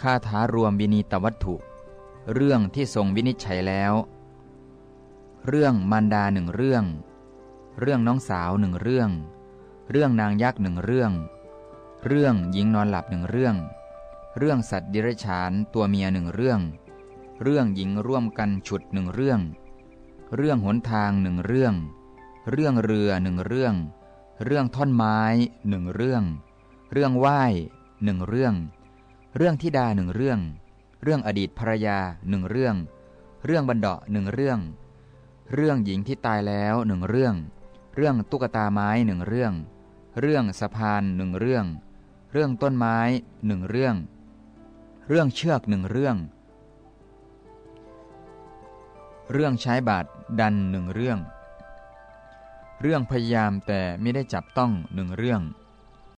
คาถารวมวินีตวัตถุ เรื่องที่ทรงวินิจฉัยแล้ว เรื่องมารดาหนึ่งเรื่อง เรื่องน้องสาวหนึ่งเรื่อง เรื่องนางยักษ์หนึ่งเรื่อง เรื่องหญิงนอนหลับหนึ่งเรื่อง เรื่องสัตว์ดิรัจฉานตัวเมียหนึ่งเรื่อง เรื่องหญิงร่วมกันฉุดหนึ่งเรื่อง เรื่องหนทางหนึ่งเรื่อง เรื่องเรือหนึ่งเรื่อง เรื่องท่อนไม้หนึ่งเรื่อง เรื่องไหว้หนึ่งเรื่อง เรื่องทิดาหนึ่งเรื่อง เรื่องอดีตภรรยาหนึ่งเรื่อง เรื่องบันเดาะหนึ่งเรื่อง เรื่องหญิงที่ตายแล้วหนึ่งเรื่อง เรื่องตุ๊กตาไม้หนึ่งเรื่อง เรื่องสะพานหนึ่งเรื่อง เรื่องต้นไม้หนึ่งเรื่อง เรื่องเชือกหนึ่งเรื่อง เรื่องใช้บาดดันหนึ่งเรื่อง เรื่องพยายามแต่ไม่ได้จับต้องหนึ่งเรื่อง